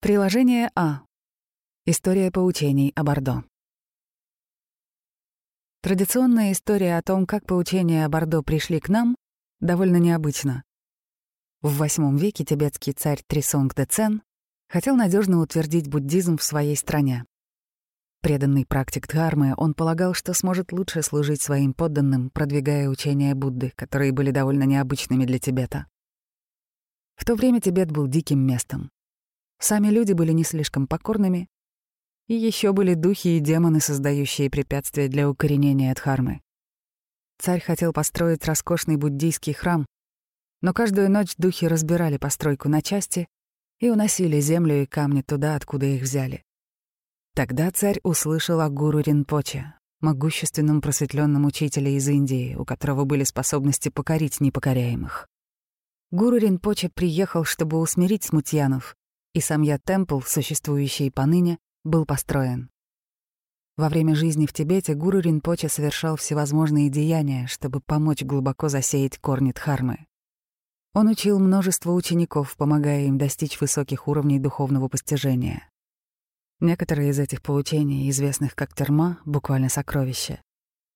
Приложение А. История поучений о Бордо. Традиционная история о том, как поучения о Бордо пришли к нам, довольно необычна. В VIII веке тибетский царь Трисонг Цен хотел надежно утвердить буддизм в своей стране. Преданный практик Дхармы, он полагал, что сможет лучше служить своим подданным, продвигая учения Будды, которые были довольно необычными для Тибета. В то время Тибет был диким местом. Сами люди были не слишком покорными, и еще были духи и демоны, создающие препятствия для укоренения Дхармы. Царь хотел построить роскошный буддийский храм, но каждую ночь духи разбирали постройку на части и уносили землю и камни туда, откуда их взяли. Тогда царь услышал о гуру Ринпоче, могущественном просветленном учителе из Индии, у которого были способности покорить непокоряемых. Гуру Ринпоче приехал, чтобы усмирить смутьянов, и Самья Темпл, существующий поныне, был построен. Во время жизни в Тибете гуру Ринпоче совершал всевозможные деяния, чтобы помочь глубоко засеять корни Дхармы. Он учил множество учеников, помогая им достичь высоких уровней духовного постижения. Некоторые из этих поучений, известных как терма, буквально сокровища,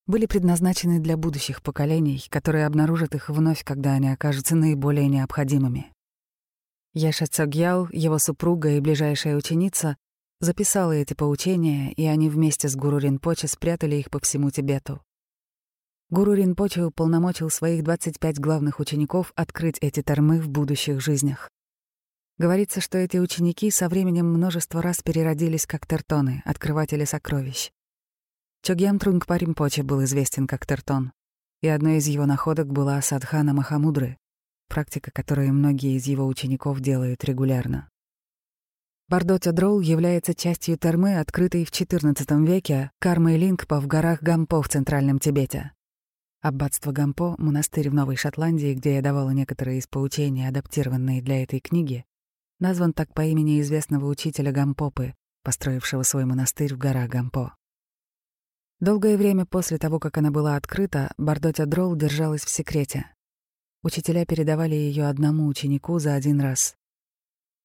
были предназначены для будущих поколений, которые обнаружат их вновь, когда они окажутся наиболее необходимыми. Яша Цогьял, его супруга и ближайшая ученица, записала эти поучения, и они вместе с Гуру Ринпоче спрятали их по всему Тибету. Гуру Ринпоче уполномочил своих 25 главных учеников открыть эти тормы в будущих жизнях. Говорится, что эти ученики со временем множество раз переродились как тертоны, открыватели сокровищ. Чогьям Трунгпа Римпоче был известен как тертон, и одной из его находок была садхана Махамудры, практика, которую многие из его учеников делают регулярно. Бардотя Дроу является частью термы, открытой в XIV веке кармой Лингпа в горах Гампо в Центральном Тибете. Аббатство Гампо — монастырь в Новой Шотландии, где я давала некоторые из поучений, адаптированные для этой книги, назван так по имени известного учителя Гампопы, построившего свой монастырь в горах Гампо. Долгое время после того, как она была открыта, Бардотя Дрол держалась в секрете. Учителя передавали ее одному ученику за один раз.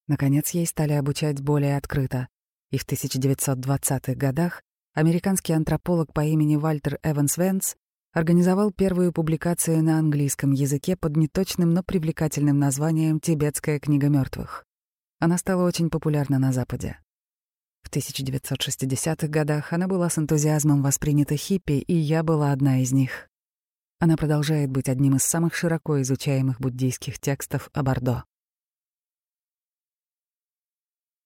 Наконец, ей стали обучать более открыто, и в 1920-х годах американский антрополог по имени Вальтер Эванс Венс организовал первую публикацию на английском языке под неточным, но привлекательным названием «Тибетская книга мертвых». Она стала очень популярна на Западе. В 1960-х годах она была с энтузиазмом воспринята хиппи, и я была одна из них. Она продолжает быть одним из самых широко изучаемых буддийских текстов о Бордо.